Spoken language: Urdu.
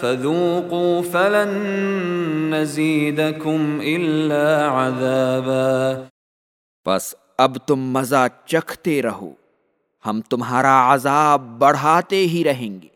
فذوقوا فلن نزيدكم الا عذابا. پس اب تم مزہ چکھتے رہو، ہم تمہارا عذاب بڑھاتے ہی رہیں گے۔